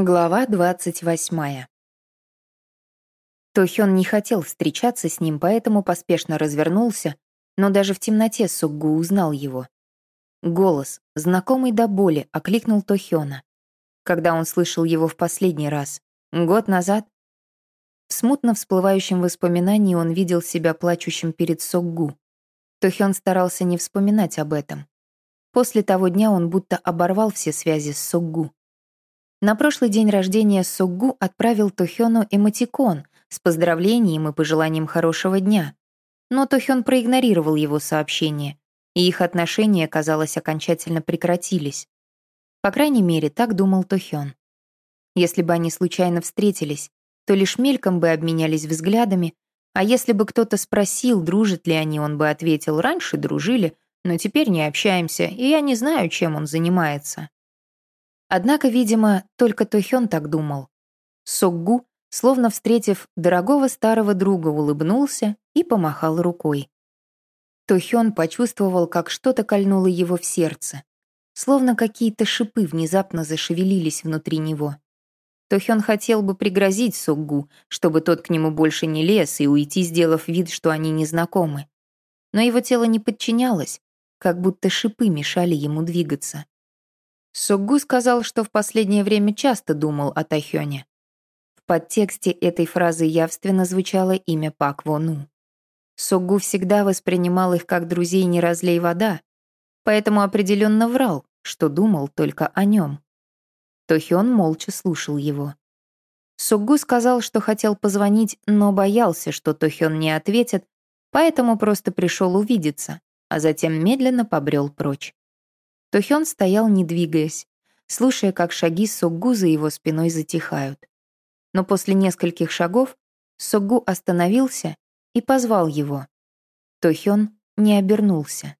Глава двадцать восьмая. Тохён не хотел встречаться с ним, поэтому поспешно развернулся, но даже в темноте Суггу узнал его. Голос, знакомый до боли, окликнул Тохёна. Когда он слышал его в последний раз? Год назад? В смутно всплывающем воспоминании он видел себя плачущим перед Соггу. Тохён старался не вспоминать об этом. После того дня он будто оборвал все связи с Соггу. На прошлый день рождения Суггу отправил Тохёну эмотикон с поздравлением и пожеланием хорошего дня. Но Тохён проигнорировал его сообщение, и их отношения, казалось, окончательно прекратились. По крайней мере, так думал Тохён. Если бы они случайно встретились, то лишь мельком бы обменялись взглядами, а если бы кто-то спросил, дружат ли они, он бы ответил, раньше дружили, но теперь не общаемся, и я не знаю, чем он занимается. Однако, видимо, только Тохён так думал. Сокгу, словно встретив дорогого старого друга, улыбнулся и помахал рукой. Тохён почувствовал, как что-то кольнуло его в сердце, словно какие-то шипы внезапно зашевелились внутри него. Тохён хотел бы пригрозить Сокгу, чтобы тот к нему больше не лез и уйти, сделав вид, что они не знакомы. Но его тело не подчинялось, как будто шипы мешали ему двигаться. Соггу сказал, что в последнее время часто думал о Тахёне. В подтексте этой фразы явственно звучало имя Пак Вону. Соггу всегда воспринимал их как друзей «не разлей вода», поэтому определенно врал, что думал только о нем. Тохён молча слушал его. Соггу сказал, что хотел позвонить, но боялся, что Тохён не ответит, поэтому просто пришел увидеться, а затем медленно побрел прочь. Тохён стоял, не двигаясь, слушая, как шаги Соггу за его спиной затихают. Но после нескольких шагов Соггу остановился и позвал его. Тохён не обернулся.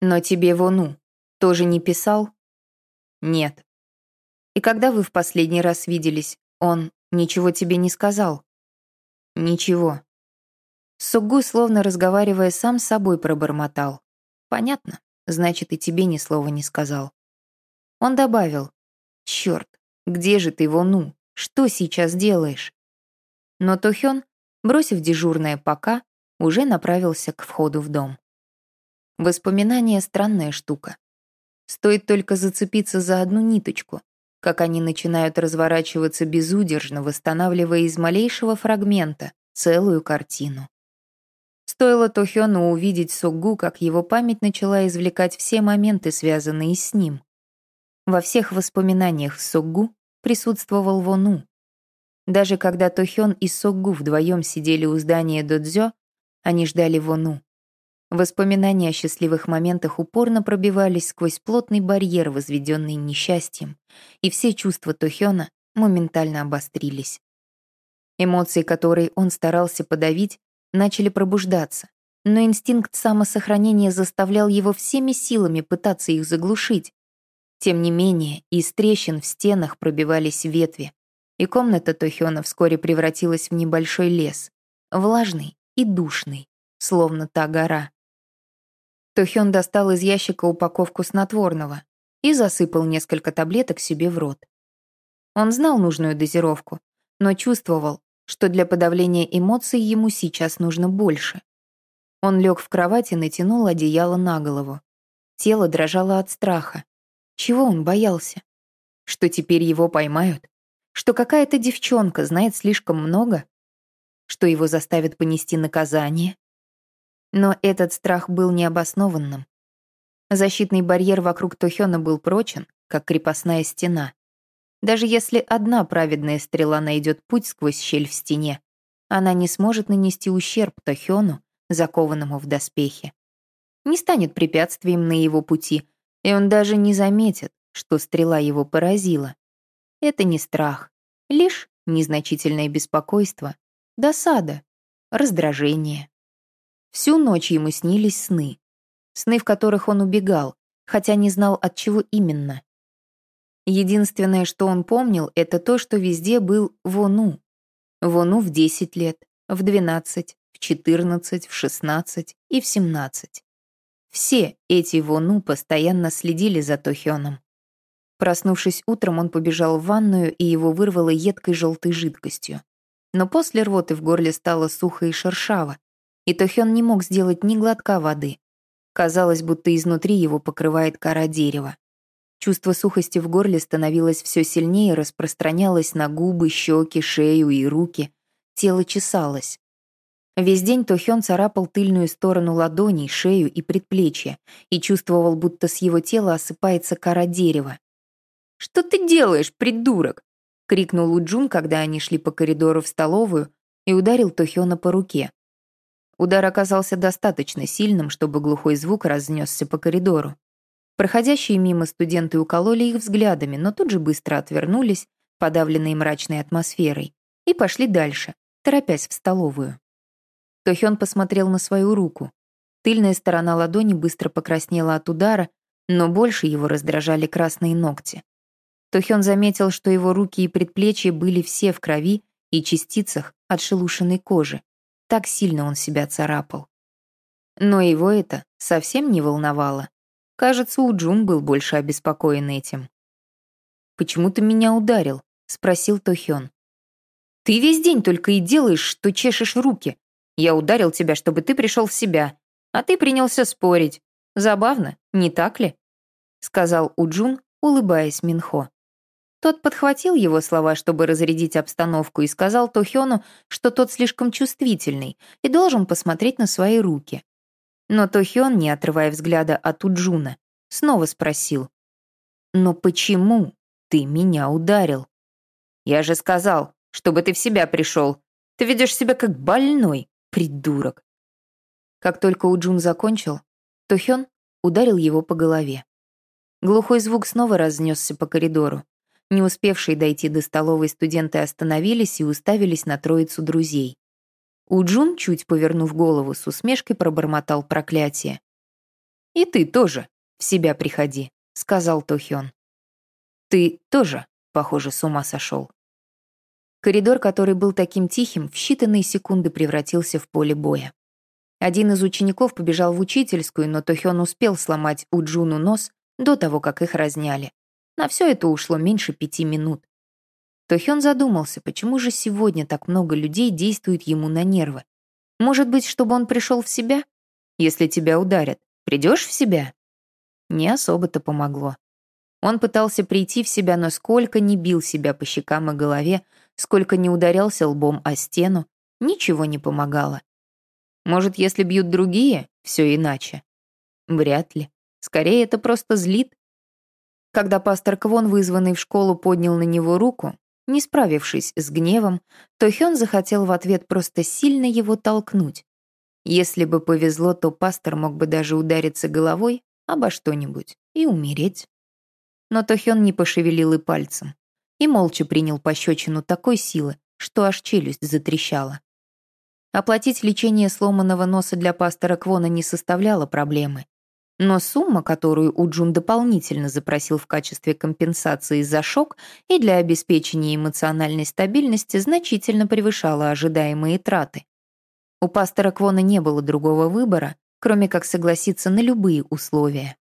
«Но тебе Вону тоже не писал?» «Нет». «И когда вы в последний раз виделись, он ничего тебе не сказал?» «Ничего». Сугу, словно разговаривая сам с собой, пробормотал. «Понятно значит, и тебе ни слова не сказал. Он добавил, «Черт, где же ты, Вону? Что сейчас делаешь?» Но Тохён, бросив дежурное «пока», уже направился к входу в дом. Воспоминания — странная штука. Стоит только зацепиться за одну ниточку, как они начинают разворачиваться безудержно, восстанавливая из малейшего фрагмента целую картину. Стоило Тохёну увидеть Сугу, как его память начала извлекать все моменты, связанные с ним. Во всех воспоминаниях Сугу присутствовал Вону. Даже когда Тохён и Сугу вдвоем сидели у здания Додзё, они ждали Вону. Воспоминания о счастливых моментах упорно пробивались сквозь плотный барьер, возведенный несчастьем, и все чувства Тохёна моментально обострились. Эмоции, которые он старался подавить, начали пробуждаться, но инстинкт самосохранения заставлял его всеми силами пытаться их заглушить. Тем не менее, из трещин в стенах пробивались ветви, и комната Тохёна вскоре превратилась в небольшой лес, влажный и душный, словно та гора. Тохён достал из ящика упаковку снотворного и засыпал несколько таблеток себе в рот. Он знал нужную дозировку, но чувствовал, что для подавления эмоций ему сейчас нужно больше. Он лег в кровать и натянул одеяло на голову. Тело дрожало от страха. Чего он боялся? Что теперь его поймают? Что какая-то девчонка знает слишком много? Что его заставят понести наказание? Но этот страх был необоснованным. Защитный барьер вокруг Тохёна был прочен, как крепостная стена. Даже если одна праведная стрела найдет путь сквозь щель в стене, она не сможет нанести ущерб Тохёну, закованному в доспехи. Не станет препятствием на его пути, и он даже не заметит, что стрела его поразила. Это не страх, лишь незначительное беспокойство, досада, раздражение. Всю ночь ему снились сны. Сны, в которых он убегал, хотя не знал, от чего именно. Единственное, что он помнил, это то, что везде был Вону. Вону в 10 лет, в 12, в 14, в 16 и в 17. Все эти Вону постоянно следили за Тохёном. Проснувшись утром, он побежал в ванную, и его вырвало едкой желтой жидкостью. Но после рвоты в горле стало сухо и шершаво, и Тохён не мог сделать ни глотка воды. Казалось, будто изнутри его покрывает кора дерева. Чувство сухости в горле становилось все сильнее, распространялось на губы, щеки, шею и руки. Тело чесалось. Весь день Тохён царапал тыльную сторону ладоней, шею и предплечья и чувствовал, будто с его тела осыпается кора дерева. «Что ты делаешь, придурок?» — крикнул Уджун, когда они шли по коридору в столовую, и ударил Тохёна по руке. Удар оказался достаточно сильным, чтобы глухой звук разнесся по коридору. Проходящие мимо студенты укололи их взглядами, но тут же быстро отвернулись, подавленные мрачной атмосферой, и пошли дальше, торопясь в столовую. Тохён посмотрел на свою руку. Тыльная сторона ладони быстро покраснела от удара, но больше его раздражали красные ногти. Тохён заметил, что его руки и предплечья были все в крови и частицах отшелушенной кожи. Так сильно он себя царапал. Но его это совсем не волновало. Кажется, у Джун был больше обеспокоен этим. «Почему ты меня ударил?» — спросил Тохён. «Ты весь день только и делаешь, что чешешь руки. Я ударил тебя, чтобы ты пришел в себя, а ты принялся спорить. Забавно, не так ли?» — сказал Уджун, улыбаясь Минхо. Тот подхватил его слова, чтобы разрядить обстановку, и сказал Тохёну, что тот слишком чувствительный и должен посмотреть на свои руки. Но Тохён, не отрывая взгляда от Уджуна, снова спросил. «Но почему ты меня ударил?» «Я же сказал, чтобы ты в себя пришел. Ты ведешь себя как больной, придурок». Как только Уджун закончил, Тохён ударил его по голове. Глухой звук снова разнесся по коридору. Не успевшие дойти до столовой студенты остановились и уставились на троицу друзей. Уджун, чуть повернув голову, с усмешкой пробормотал проклятие. «И ты тоже в себя приходи», — сказал Тохён. «Ты тоже, похоже, с ума сошел». Коридор, который был таким тихим, в считанные секунды превратился в поле боя. Один из учеников побежал в учительскую, но Тохён успел сломать Уджуну нос до того, как их разняли. На все это ушло меньше пяти минут. Тохён задумался, почему же сегодня так много людей действует ему на нервы. Может быть, чтобы он пришел в себя? Если тебя ударят, придешь в себя? Не особо-то помогло. Он пытался прийти в себя, но сколько не бил себя по щекам и голове, сколько не ударялся лбом о стену, ничего не помогало. Может, если бьют другие, все иначе? Вряд ли. Скорее, это просто злит. Когда пастор Квон, вызванный в школу, поднял на него руку, не справившись с гневом, то Хён захотел в ответ просто сильно его толкнуть. Если бы повезло, то пастор мог бы даже удариться головой обо что-нибудь и умереть. Но Тохён не пошевелил и пальцем и молча принял пощечину такой силы, что аж челюсть затрещала. Оплатить лечение сломанного носа для пастора Квона не составляло проблемы. Но сумма, которую Уджун дополнительно запросил в качестве компенсации за шок и для обеспечения эмоциональной стабильности, значительно превышала ожидаемые траты. У пастора Квона не было другого выбора, кроме как согласиться на любые условия.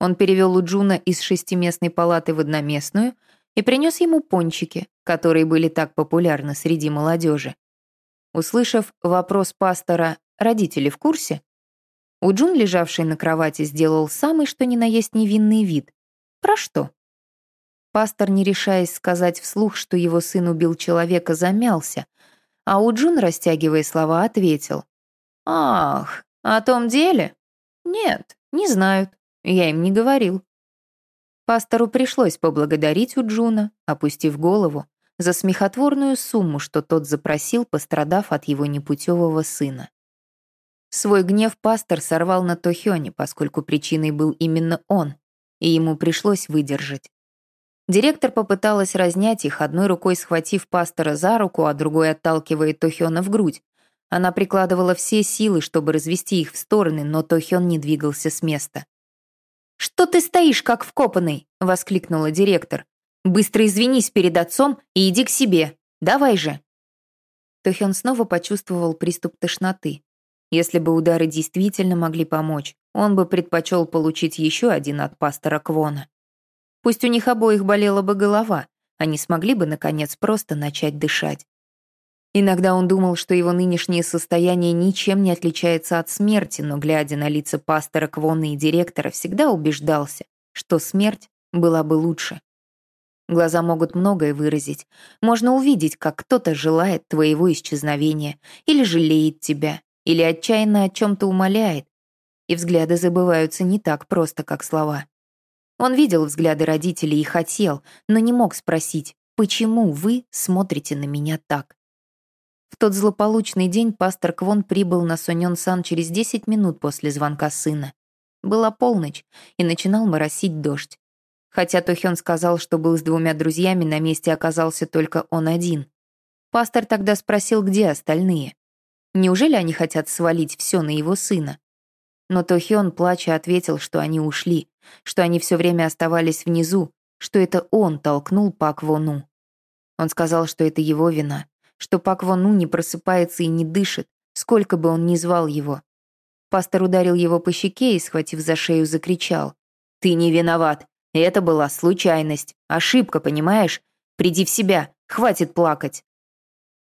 Он перевел Уджуна из шестиместной палаты в одноместную и принес ему пончики, которые были так популярны среди молодежи. Услышав вопрос пастора «Родители в курсе?», Уджун, лежавший на кровати, сделал самый что ни на есть невинный вид. Про что? Пастор, не решаясь сказать вслух, что его сын убил человека, замялся, а Уджун, растягивая слова, ответил. «Ах, о том деле? Нет, не знают. Я им не говорил». Пастору пришлось поблагодарить Уджуна, опустив голову, за смехотворную сумму, что тот запросил, пострадав от его непутевого сына. Свой гнев пастор сорвал на Тохёне, поскольку причиной был именно он, и ему пришлось выдержать. Директор попыталась разнять их, одной рукой схватив пастора за руку, а другой отталкивая Тохёна в грудь. Она прикладывала все силы, чтобы развести их в стороны, но Тохён не двигался с места. «Что ты стоишь, как вкопанный?» — воскликнула директор. «Быстро извинись перед отцом и иди к себе. Давай же!» Тохён снова почувствовал приступ тошноты. Если бы удары действительно могли помочь, он бы предпочел получить еще один от пастора Квона. Пусть у них обоих болела бы голова, они смогли бы, наконец, просто начать дышать. Иногда он думал, что его нынешнее состояние ничем не отличается от смерти, но, глядя на лица пастора Квона и директора, всегда убеждался, что смерть была бы лучше. Глаза могут многое выразить. Можно увидеть, как кто-то желает твоего исчезновения, или жалеет тебя, или отчаянно о чем-то умоляет. И взгляды забываются не так просто, как слова. Он видел взгляды родителей и хотел, но не мог спросить, почему вы смотрите на меня так. В тот злополучный день пастор Квон прибыл на Сонён-сан через 10 минут после звонка сына. Была полночь, и начинал моросить дождь. Хотя Тохён сказал, что был с двумя друзьями, на месте оказался только он один. Пастор тогда спросил, где остальные. Неужели они хотят свалить все на его сына? Но Тохён, плача, ответил, что они ушли, что они все время оставались внизу, что это он толкнул Пак Вону. Он сказал, что это его вина, что Пак Вону не просыпается и не дышит, сколько бы он ни звал его. Пастор ударил его по щеке и, схватив за шею, закричал. «Ты не виноват. Это была случайность. Ошибка, понимаешь? Приди в себя. Хватит плакать».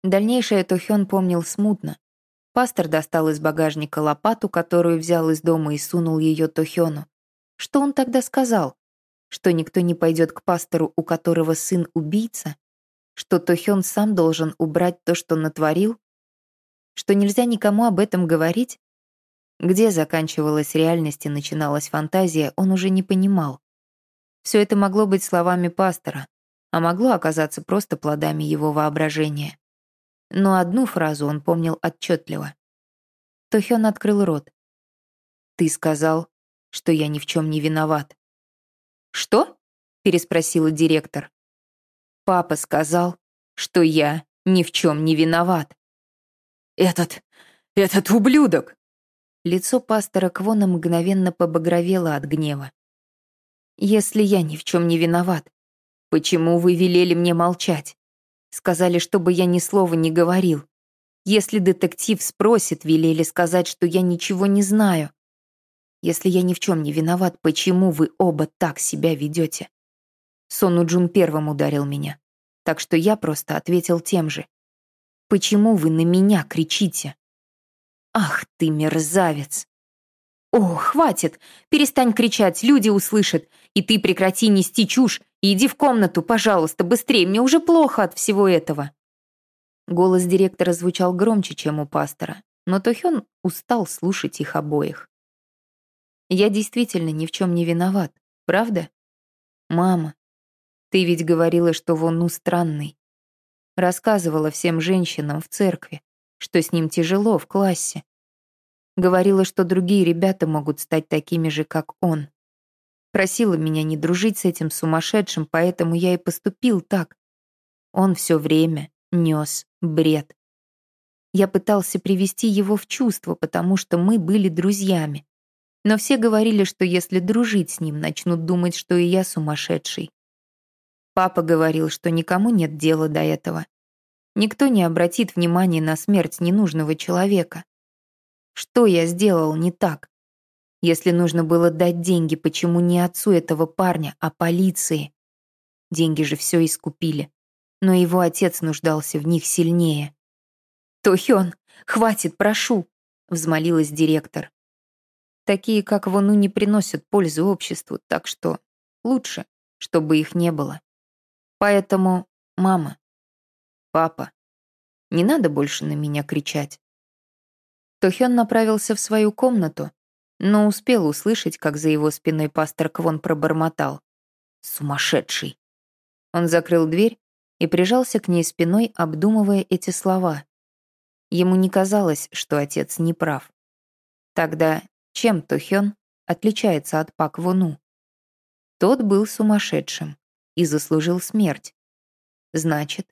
Дальнейшее Тохён помнил смутно. Пастор достал из багажника лопату, которую взял из дома и сунул ее Тохёну. Что он тогда сказал? Что никто не пойдет к пастору, у которого сын убийца? Что Тохён сам должен убрать то, что натворил? Что нельзя никому об этом говорить? Где заканчивалась реальность и начиналась фантазия, он уже не понимал. Все это могло быть словами пастора, а могло оказаться просто плодами его воображения но одну фразу он помнил отчетливо. Тохён открыл рот. «Ты сказал, что я ни в чем не виноват». «Что?» — переспросила директор. «Папа сказал, что я ни в чем не виноват». «Этот... этот ублюдок!» Лицо пастора Квона мгновенно побагровело от гнева. «Если я ни в чем не виноват, почему вы велели мне молчать? Сказали, чтобы я ни слова не говорил. Если детектив спросит, велели сказать, что я ничего не знаю. Если я ни в чем не виноват, почему вы оба так себя ведете? Сону Джун первым ударил меня, так что я просто ответил тем же. Почему вы на меня кричите? Ах ты мерзавец! О, хватит! Перестань кричать, люди услышат, и ты прекрати нести чушь Иди в комнату, пожалуйста, быстрее, мне уже плохо от всего этого». Голос директора звучал громче, чем у пастора, но Тохён устал слушать их обоих. «Я действительно ни в чем не виноват, правда? Мама, ты ведь говорила, что Вону странный. Рассказывала всем женщинам в церкви, что с ним тяжело в классе. Говорила, что другие ребята могут стать такими же, как он. Просила меня не дружить с этим сумасшедшим, поэтому я и поступил так. Он все время нес бред. Я пытался привести его в чувство, потому что мы были друзьями. Но все говорили, что если дружить с ним, начнут думать, что и я сумасшедший. Папа говорил, что никому нет дела до этого. Никто не обратит внимания на смерть ненужного человека. Что я сделал не так? Если нужно было дать деньги, почему не отцу этого парня, а полиции? Деньги же все искупили. Но его отец нуждался в них сильнее. «Тохён, хватит, прошу!» — взмолилась директор. Такие, как Вону, не приносят пользы обществу, так что лучше, чтобы их не было. Поэтому, мама, папа, не надо больше на меня кричать. Тохён направился в свою комнату, но успел услышать, как за его спиной пастор Квон пробормотал. «Сумасшедший!» Он закрыл дверь и прижался к ней спиной, обдумывая эти слова. Ему не казалось, что отец не прав. Тогда чем Тохён отличается от Пак Вону? Тот был сумасшедшим и заслужил смерть. Значит,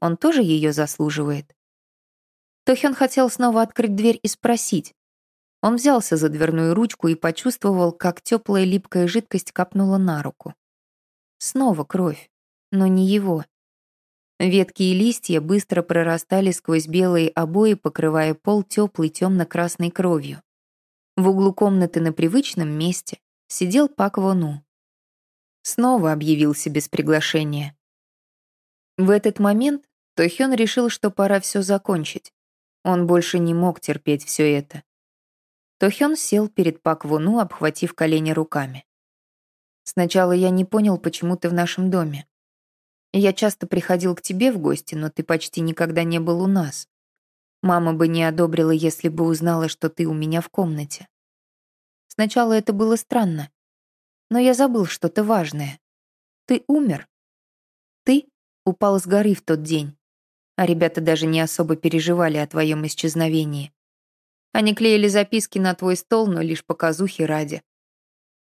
он тоже ее заслуживает. Тохён хотел снова открыть дверь и спросить, он взялся за дверную ручку и почувствовал, как теплая липкая жидкость капнула на руку. Снова кровь, но не его. Ветки и листья быстро прорастали сквозь белые обои, покрывая пол теплой темно-красной кровью. В углу комнаты на привычном месте сидел Пак Вону. Снова объявился без приглашения. В этот момент Тохён решил, что пора все закончить. Он больше не мог терпеть все это. Тохён сел перед Пак Вуну, обхватив колени руками. «Сначала я не понял, почему ты в нашем доме. Я часто приходил к тебе в гости, но ты почти никогда не был у нас. Мама бы не одобрила, если бы узнала, что ты у меня в комнате. Сначала это было странно, но я забыл что-то важное. Ты умер. Ты упал с горы в тот день, а ребята даже не особо переживали о твоем исчезновении. Они клеили записки на твой стол, но лишь показухи ради.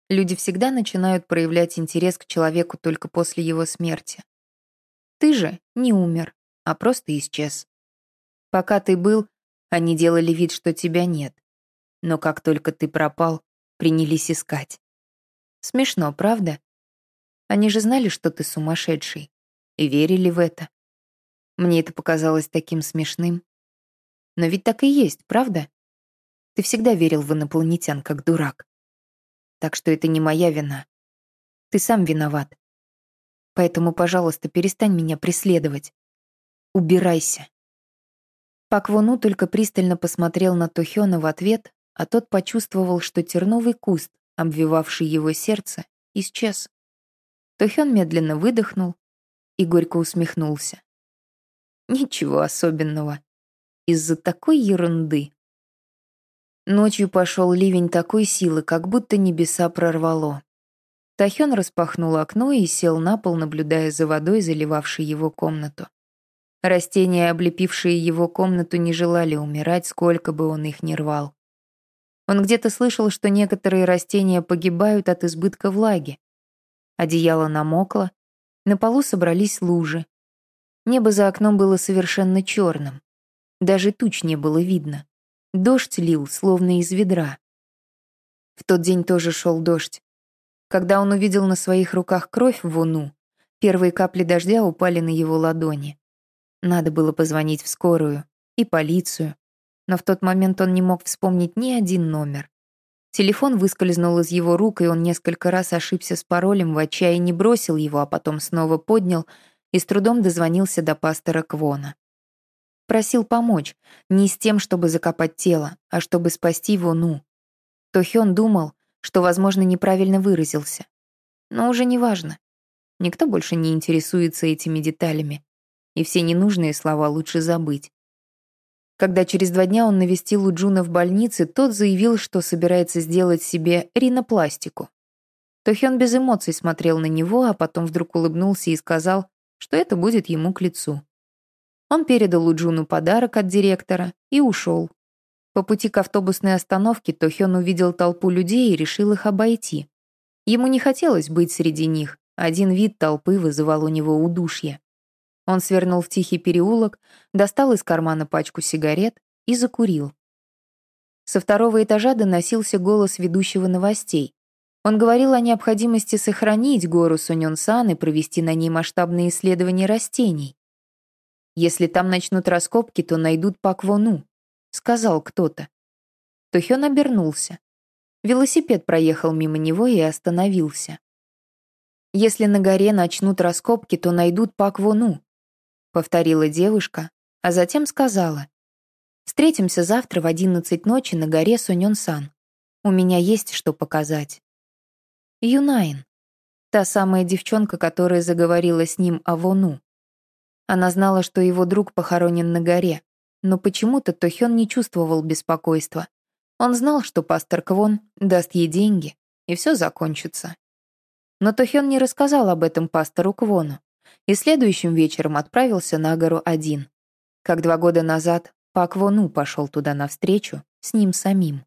Люди всегда начинают проявлять интерес к человеку только после его смерти. Ты же не умер, а просто исчез. Пока ты был, они делали вид, что тебя нет. Но как только ты пропал, принялись искать. Смешно, правда? Они же знали, что ты сумасшедший, и верили в это. Мне это показалось таким смешным. Но ведь так и есть, правда? Ты всегда верил в инопланетян, как дурак. Так что это не моя вина. Ты сам виноват. Поэтому, пожалуйста, перестань меня преследовать. Убирайся. Пак Вону только пристально посмотрел на Тохёна в ответ, а тот почувствовал, что терновый куст, обвивавший его сердце, исчез. Тохён медленно выдохнул и горько усмехнулся. Ничего особенного. Из-за такой ерунды. Ночью пошел ливень такой силы, как будто небеса прорвало. Тахён распахнул окно и сел на пол, наблюдая за водой, заливавшей его комнату. Растения, облепившие его комнату, не желали умирать, сколько бы он их ни рвал. Он где-то слышал, что некоторые растения погибают от избытка влаги. Одеяло намокло, на полу собрались лужи. Небо за окном было совершенно черным. Даже туч не было видно. Дождь лил, словно из ведра. В тот день тоже шел дождь. Когда он увидел на своих руках кровь в уну, первые капли дождя упали на его ладони. Надо было позвонить в скорую и полицию, но в тот момент он не мог вспомнить ни один номер. Телефон выскользнул из его рук, и он несколько раз ошибся с паролем, в отчаянии бросил его, а потом снова поднял и с трудом дозвонился до пастора Квона. Просил помочь, не с тем, чтобы закопать тело, а чтобы спасти Вону. Тохён думал, что, возможно, неправильно выразился. Но уже не важно. Никто больше не интересуется этими деталями, и все ненужные слова лучше забыть. Когда через два дня он навестил Уджуна в больнице, тот заявил, что собирается сделать себе ринопластику. Тохён без эмоций смотрел на него, а потом вдруг улыбнулся и сказал, что это будет ему к лицу. Он передал Уджуну подарок от директора и ушел, по пути к автобусной остановке Тохён увидел толпу людей и решил их обойти. Ему не хотелось быть среди них, один вид толпы вызывал у него удушье. Он свернул в тихий переулок, достал из кармана пачку сигарет и закурил. Со второго этажа доносился голос ведущего новостей. Он говорил о необходимости сохранить гору Суньон-Сан и провести на ней масштабные исследования растений. Если там начнут раскопки, то найдут Пак Вону, — сказал кто-то. Тухён обернулся. Велосипед проехал мимо него и остановился. «Если на горе начнут раскопки, то найдут Пак Вону», — повторила девушка, а затем сказала. «Встретимся завтра в одиннадцать ночи на горе Суньон-сан. У меня есть что показать». Юнайн. Та самая девчонка, которая заговорила с ним о Вону. Она знала, что его друг похоронен на горе, но почему-то Тохён не чувствовал беспокойства. Он знал, что пастор Квон даст ей деньги, и все закончится. Но Тохён не рассказал об этом пастору Квону, и следующим вечером отправился на гору один. Как два года назад Пак Вону пошел туда навстречу с ним самим.